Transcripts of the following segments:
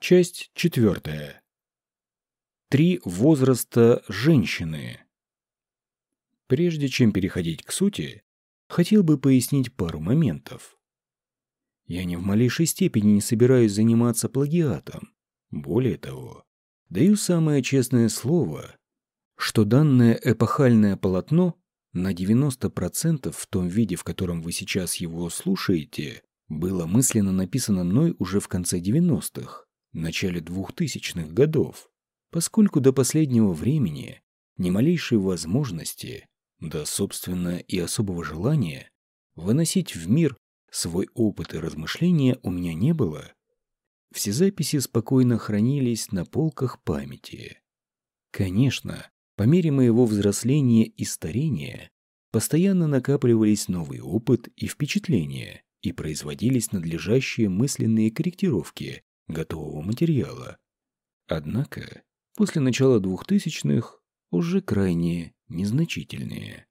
Часть четвертая. Три возраста женщины. Прежде чем переходить к сути, хотел бы пояснить пару моментов. Я ни в малейшей степени не собираюсь заниматься плагиатом. Более того, даю самое честное слово, что данное эпохальное полотно на 90% в том виде, в котором вы сейчас его слушаете, было мысленно написано мной уже в конце 90-х, начале 2000-х годов, поскольку до последнего времени ни малейшей возможности, да, собственно, и особого желания выносить в мир свой опыт и размышления у меня не было, все записи спокойно хранились на полках памяти. Конечно, по мере моего взросления и старения постоянно накапливались новый опыт и впечатления и производились надлежащие мысленные корректировки готового материала. Однако, после начала двухтысячных уже крайне незначительные.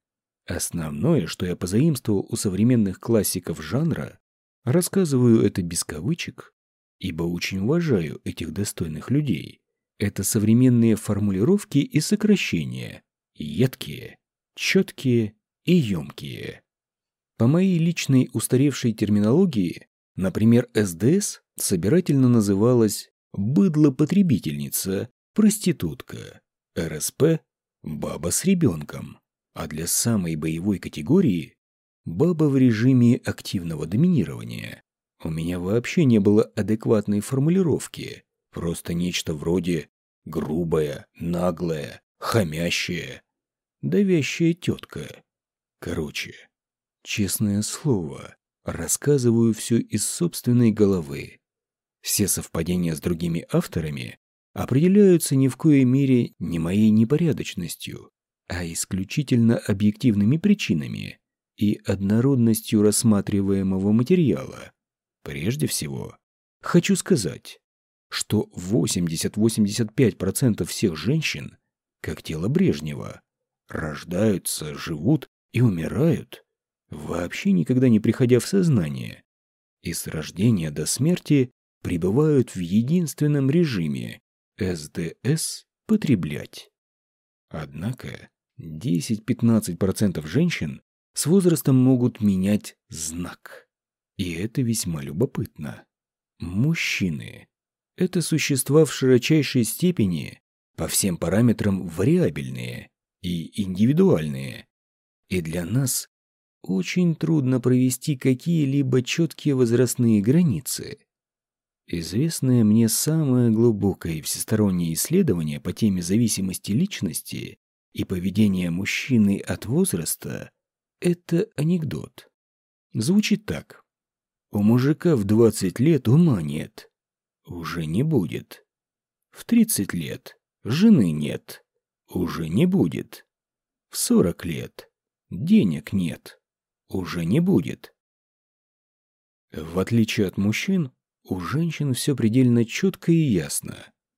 Основное, что я позаимствовал у современных классиков жанра, рассказываю это без кавычек, ибо очень уважаю этих достойных людей. Это современные формулировки и сокращения, едкие, четкие и емкие. По моей личной устаревшей терминологии, например, СДС собирательно называлась «быдло-потребительница», «проститутка», РСП «баба с ребенком», а для самой боевой категории «баба в режиме активного доминирования». У меня вообще не было адекватной формулировки, просто нечто вроде грубая, наглая, хамящая, давящая тетка. Короче, честное слово, рассказываю все из собственной головы. Все совпадения с другими авторами определяются ни в коей мере не моей непорядочностью, а исключительно объективными причинами и однородностью рассматриваемого материала. Прежде всего, хочу сказать, что 80-85% всех женщин, как тело Брежнева, рождаются, живут и умирают, вообще никогда не приходя в сознание, и с рождения до смерти пребывают в единственном режиме СДС потреблять. Однако 10-15% женщин с возрастом могут менять знак. И это весьма любопытно. Мужчины – это существа в широчайшей степени по всем параметрам вариабельные и индивидуальные. И для нас очень трудно провести какие-либо четкие возрастные границы. Известное мне самое глубокое и всестороннее исследование по теме зависимости личности и поведения мужчины от возраста – это анекдот. Звучит так. У мужика в 20 лет ума нет. Уже не будет. В 30 лет жены нет. Уже не будет. В 40 лет денег нет. Уже не будет. В отличие от мужчин, у женщин все предельно четко и ясно.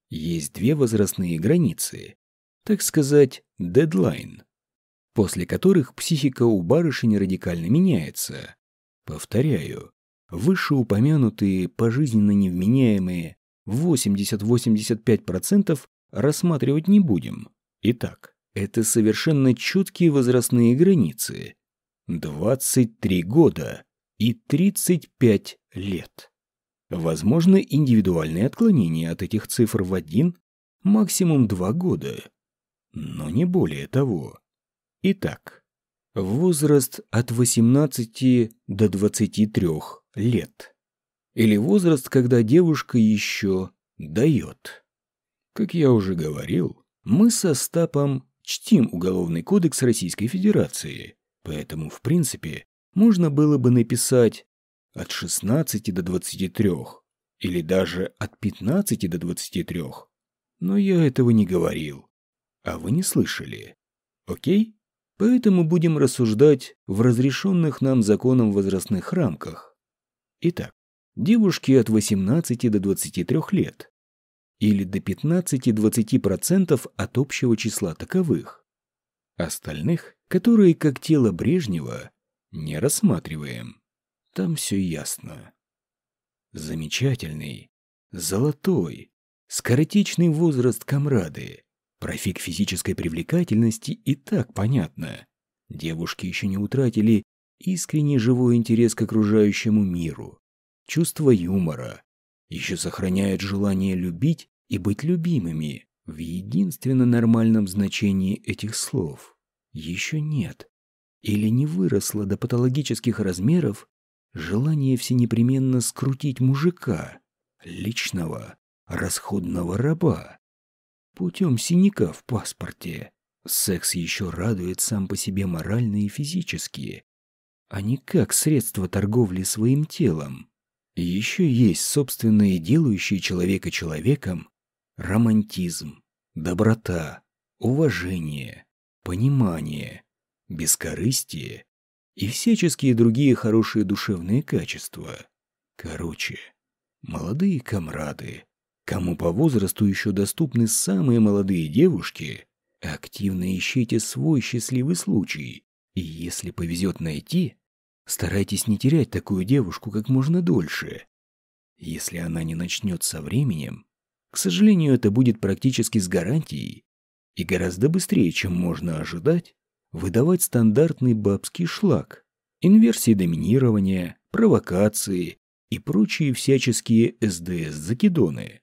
Есть две возрастные границы, так сказать, дедлайн, после которых психика у барышень радикально меняется. Повторяю, вышеупомянутые пожизненно невменяемые 80-85% рассматривать не будем. Итак, это совершенно четкие возрастные границы. 23 года и 35 лет. Возможно индивидуальные отклонения от этих цифр в один, максимум два года, но не более того. Итак, возраст от 18 до 23 лет. Или возраст, когда девушка еще дает. Как я уже говорил, мы со Стапом чтим Уголовный кодекс Российской Федерации, поэтому, в принципе, можно было бы написать от 16 до 23 или даже от 15 до 23. Но я этого не говорил. А вы не слышали. Окей? Поэтому будем рассуждать в разрешенных нам законом возрастных рамках. Итак, девушки от 18 до 23 лет или до 15-20% от общего числа таковых. Остальных, которые как тело Брежнева, не рассматриваем. Там все ясно. Замечательный, Золотой, скоротечный возраст комрады. Профик физической привлекательности и так понятно. Девушки еще не утратили искренний живой интерес к окружающему миру, чувство юмора, еще сохраняют желание любить и быть любимыми в единственно нормальном значении этих слов. Еще нет. Или не выросло до патологических размеров желание всенепременно скрутить мужика, личного, расходного раба, путем синяка в паспорте. Секс еще радует сам по себе морально и физически, а не как средство торговли своим телом. еще есть собственные делающие человека человеком романтизм, доброта, уважение, понимание, бескорыстие и всяческие другие хорошие душевные качества. Короче, молодые комрады, кому по возрасту еще доступны самые молодые девушки, активно ищите свой счастливый случай. И если повезет найти, старайтесь не терять такую девушку как можно дольше. Если она не начнет со временем, к сожалению, это будет практически с гарантией и гораздо быстрее, чем можно ожидать, выдавать стандартный бабский шлак, инверсии доминирования, провокации и прочие всяческие СДС-закидоны.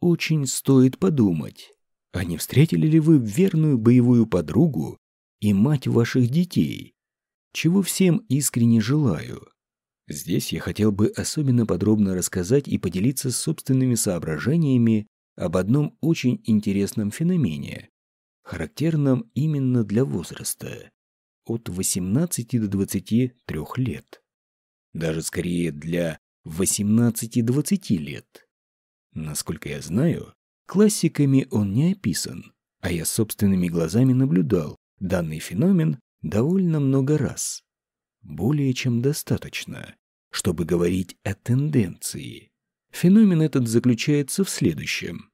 Очень стоит подумать, а не встретили ли вы верную боевую подругу и мать ваших детей, чего всем искренне желаю. Здесь я хотел бы особенно подробно рассказать и поделиться собственными соображениями об одном очень интересном феномене, характерном именно для возраста от 18 до 23 лет. Даже скорее для 18-20 лет. Насколько я знаю, классиками он не описан, а я собственными глазами наблюдал данный феномен довольно много раз. Более чем достаточно, чтобы говорить о тенденции. Феномен этот заключается в следующем.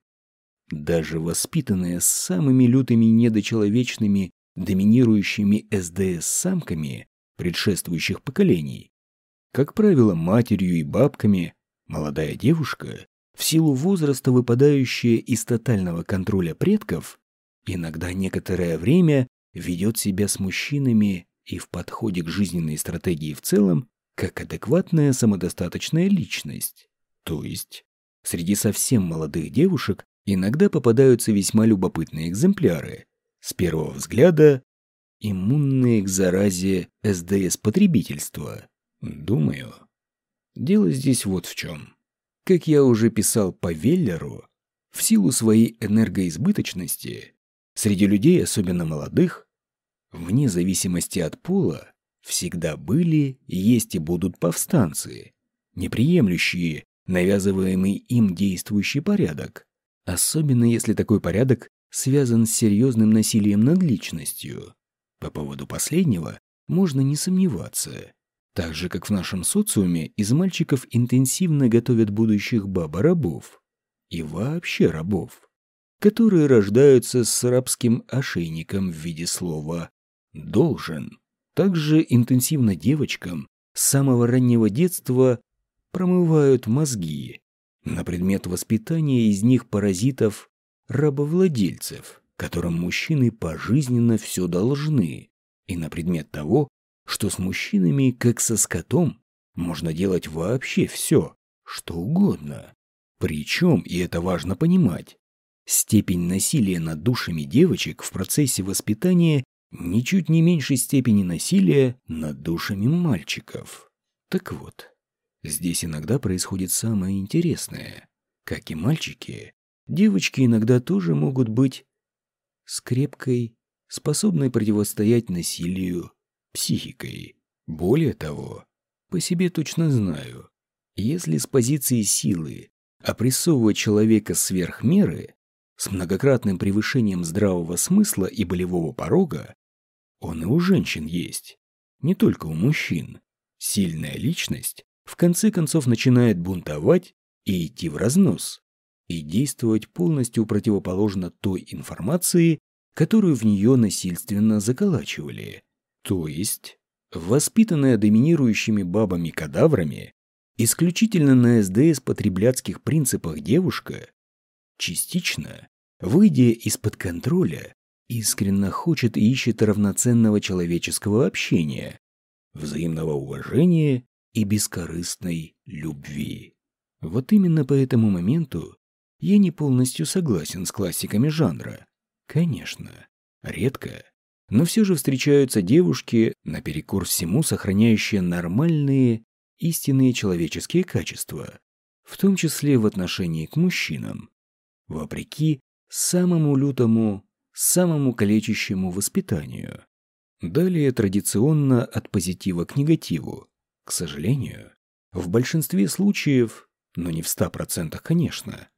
Даже воспитанная самыми лютыми недочеловечными доминирующими СДС-самками предшествующих поколений, как правило, матерью и бабками, молодая девушка, в силу возраста выпадающая из тотального контроля предков, иногда некоторое время ведет себя с мужчинами и в подходе к жизненной стратегии в целом как адекватная самодостаточная личность. То есть, среди совсем молодых девушек иногда попадаются весьма любопытные экземпляры. С первого взгляда иммунные к заразе СДС-потребительства. Думаю, дело здесь вот в чем. Как я уже писал по Веллеру, в силу своей энергоизбыточности, среди людей, особенно молодых, вне зависимости от пола, всегда были, есть и будут повстанцы, неприемлющие навязываемый им действующий порядок, особенно если такой порядок связан с серьезным насилием над личностью. По поводу последнего можно не сомневаться. Так же, как в нашем социуме, из мальчиков интенсивно готовят будущих баба-рабов. И вообще рабов. Которые рождаются с рабским ошейником в виде слова «должен». Также интенсивно девочкам с самого раннего детства промывают мозги на предмет воспитания из них паразитов рабовладельцев, которым мужчины пожизненно все должны, и на предмет того, что с мужчинами, как со скотом, можно делать вообще все, что угодно. Причем, и это важно понимать, степень насилия над душами девочек в процессе воспитания ничуть не меньшей степени насилия над душами мальчиков. Так вот, здесь иногда происходит самое интересное. Как и мальчики, девочки иногда тоже могут быть скрепкой, способной противостоять насилию, психикой. Более того, по себе точно знаю, если с позиции силы опрессовывать человека сверх меры, с многократным превышением здравого смысла и болевого порога, он и у женщин есть, не только у мужчин. Сильная личность в конце концов начинает бунтовать и идти в разнос, и действовать полностью противоположно той информации, которую в нее насильственно заколачивали. То есть, воспитанная доминирующими бабами-кадаврами, исключительно на СДС потребляцких принципах девушка, частично, выйдя из-под контроля, искренне хочет и ищет равноценного человеческого общения, взаимного уважения и бескорыстной любви. Вот именно по этому моменту я не полностью согласен с классиками жанра. Конечно, редко, но все же встречаются девушки, наперекор всему сохраняющие нормальные, истинные человеческие качества, в том числе в отношении к мужчинам, вопреки самому лютому, самому калечащему воспитанию. Далее традиционно от позитива к негативу. К сожалению, в большинстве случаев, но не в 100% конечно,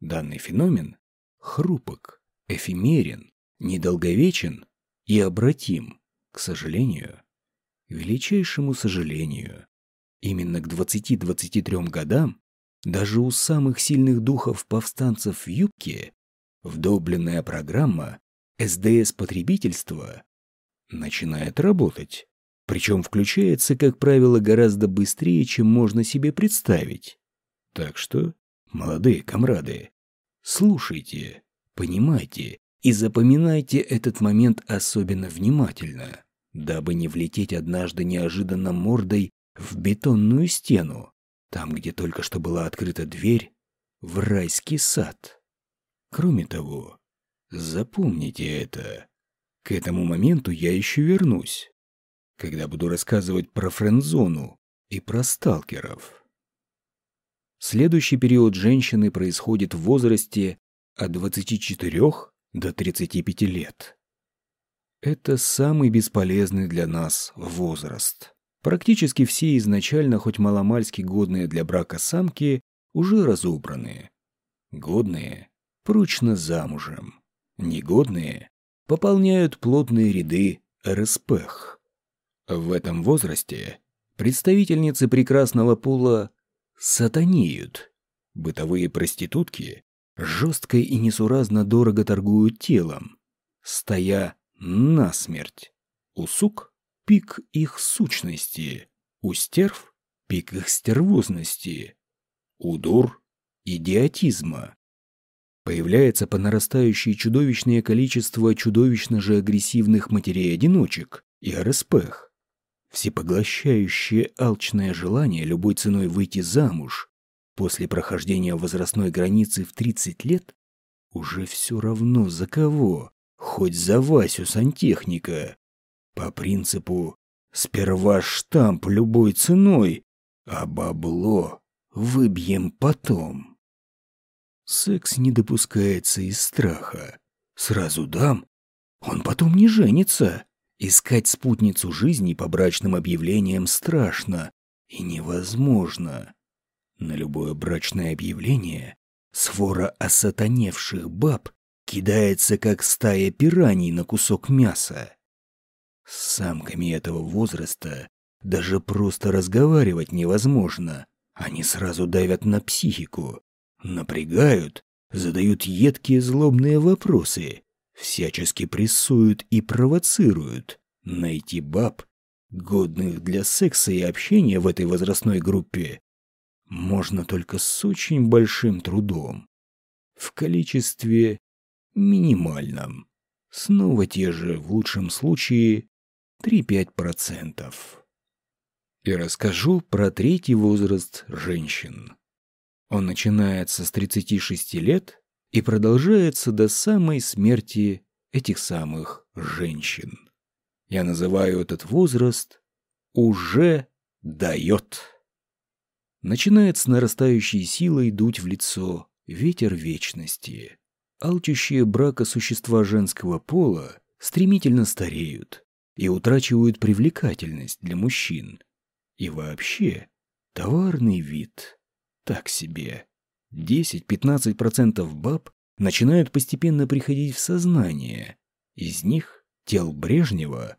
данный феномен хрупок, эфемерен, недолговечен и обратим, к сожалению, величайшему сожалению. Именно к 20-23 годам даже у самых сильных духов повстанцев в юбке вдобленная программа СДС потребительства начинает работать. Причем включается, как правило, гораздо быстрее, чем можно себе представить. Так что, молодые комрады, слушайте, понимайте и запоминайте этот момент особенно внимательно, дабы не влететь однажды неожиданно мордой в бетонную стену, там, где только что была открыта дверь, в райский сад. Кроме того, запомните это. К этому моменту я еще вернусь, когда буду рассказывать про френдзону и про сталкеров. Следующий период женщины происходит в возрасте от 24 до 35 лет. Это самый бесполезный для нас возраст. Практически все изначально хоть маломальски годные для брака самки уже разобраны. Годные прочно замужем. Негодные пополняют плотные ряды РСПХ. В этом возрасте представительницы прекрасного пола сатанеют. Бытовые проститутки жестко и несуразно дорого торгуют телом, стоя насмерть. У сук пик их сущности, у стерв пик их стервозности, у дур идиотизма. Появляется по нарастающей чудовищное количество чудовищно же агрессивных матерей-одиночек и РСПХ. Всепоглощающее алчное желание любой ценой выйти замуж после прохождения возрастной границы в 30 лет уже все равно за кого, хоть за Васю сантехника. По принципу «сперва штамп любой ценой, а бабло выбьем потом». Секс не допускается из страха. Сразу дам, он потом не женится. Искать спутницу жизни по брачным объявлениям страшно и невозможно. На любое брачное объявление свора осатаневших баб кидается, как стая пираний на кусок мяса. С самками этого возраста даже просто разговаривать невозможно. Они сразу давят на психику, напрягают, задают едкие злобные вопросы, всячески прессуют и провоцируют. Найти баб, годных для секса и общения в этой возрастной группе, можно только с очень большим трудом. В количестве минимальном. Снова те же, в лучшем случае, 3-5%. И расскажу про третий возраст женщин. Он начинается с 36 лет и продолжается до самой смерти этих самых женщин. Я называю этот возраст «уже дает» начинает с нарастающей силой дуть в лицо ветер вечности. Алчущие брака существа женского пола стремительно стареют и утрачивают привлекательность для мужчин. И вообще, товарный вид так себе. 10-15% баб начинают постепенно приходить в сознание. Из них тел Брежнева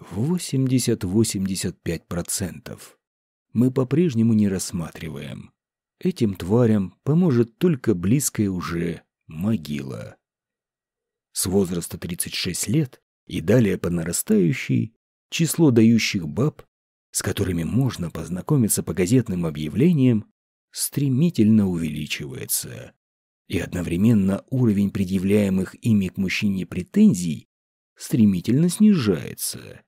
80-85% мы по-прежнему не рассматриваем. Этим тварям поможет только близкая уже могила. С возраста 36 лет и далее по нарастающей число дающих баб с которыми можно познакомиться по газетным объявлениям, стремительно увеличивается. И одновременно уровень предъявляемых ими к мужчине претензий стремительно снижается.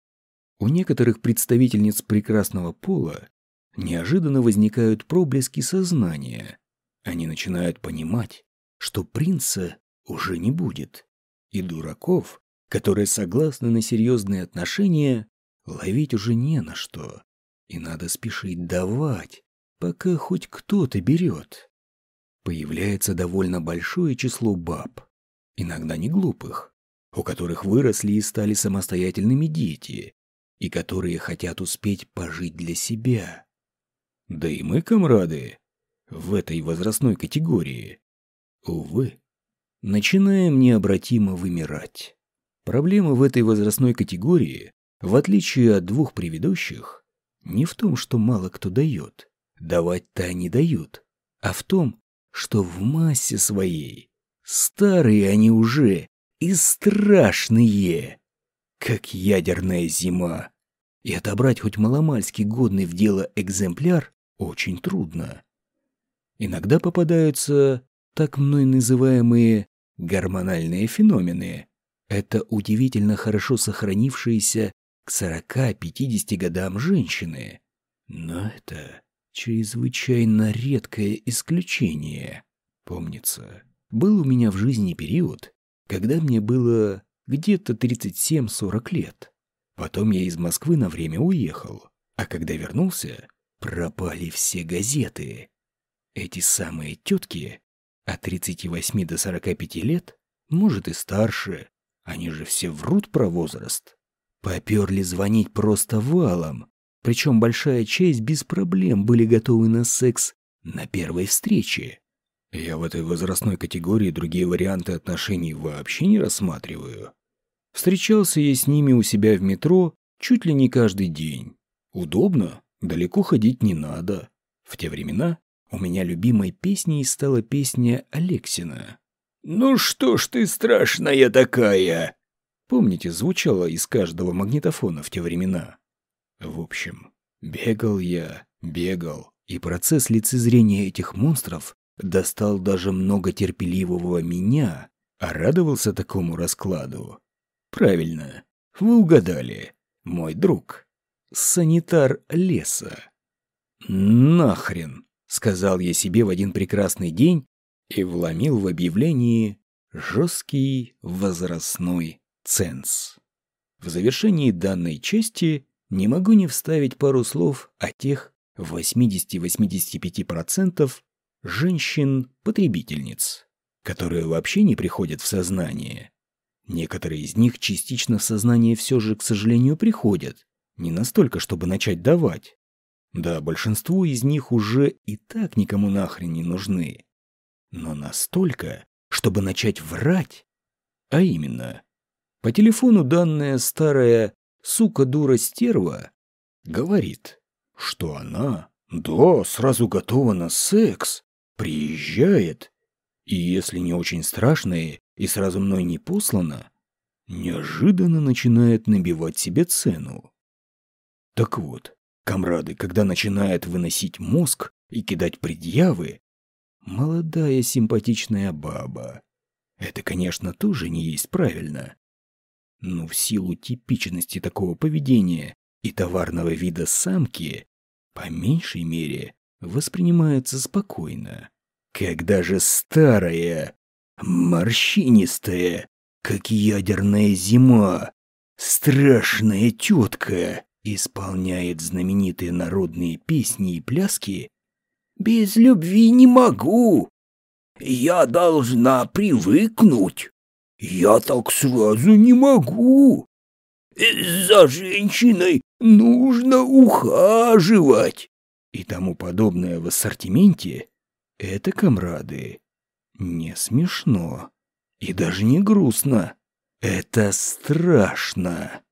У некоторых представительниц прекрасного пола неожиданно возникают проблески сознания. Они начинают понимать, что принца уже не будет. И дураков, которые согласны на серьезные отношения, ловить уже не на что. И надо спешить давать, пока хоть кто-то берет. Появляется довольно большое число баб, иногда не глупых, у которых выросли и стали самостоятельными дети, и которые хотят успеть пожить для себя. Да и мы, комрады, в этой возрастной категории, увы, начинаем необратимо вымирать. Проблема в этой возрастной категории, в отличие от двух предыдущих, не в том, что мало кто дает, давать-то они дают, а в том, что в массе своей старые они уже и страшные, как ядерная зима. И отобрать хоть маломальски годный в дело экземпляр очень трудно. Иногда попадаются так мной называемые гормональные феномены. Это удивительно хорошо сохранившиеся к 40-50 годам женщины. Но это чрезвычайно редкое исключение. Помнится, был у меня в жизни период, когда мне было где-то 37-40 лет. Потом я из Москвы на время уехал, а когда вернулся, пропали все газеты. Эти самые тетки от 38 до 45 лет, может и старше, они же все врут про возраст. Поперли звонить просто валом, причем большая часть без проблем были готовы на секс на первой встрече. Я в этой возрастной категории другие варианты отношений вообще не рассматриваю. Встречался я с ними у себя в метро чуть ли не каждый день. Удобно, далеко ходить не надо. В те времена у меня любимой песней стала песня Алексина. «Ну что ж ты страшная такая?» Помните, звучала из каждого магнитофона в те времена. В общем, бегал я, бегал, и процесс лицезрения этих монстров достал даже много терпеливого меня, а радовался такому раскладу. Правильно, вы угадали, мой друг, санитар леса. «Нахрен!» — сказал я себе в один прекрасный день и вломил в объявлении жесткий возрастной ценз. В завершении данной части не могу не вставить пару слов о тех 80-85% женщин-потребительниц, которые вообще не приходят в сознание. Некоторые из них частично в сознание все же, к сожалению, приходят, не настолько, чтобы начать давать. Да, большинство из них уже и так никому нахрен не нужны. Но настолько, чтобы начать врать. А именно, по телефону данная старая сука-дура-стерва говорит, что она, да, сразу готова на секс, приезжает, и если не очень страшная и сразу мной не послана, неожиданно начинает набивать себе цену. Так вот, комрады, когда начинает выносить мозг и кидать предъявы, молодая симпатичная баба. Это, конечно, тоже не есть правильно но в силу типичности такого поведения и товарного вида самки, по меньшей мере, воспринимается спокойно. Когда же старая, морщинистая, как ядерная зима, страшная тетка исполняет знаменитые народные песни и пляски, «Без любви не могу! Я должна привыкнуть!» Я так сразу не могу. За женщиной нужно ухаживать. И тому подобное в ассортименте — это, комрады, не смешно и даже не грустно. Это страшно.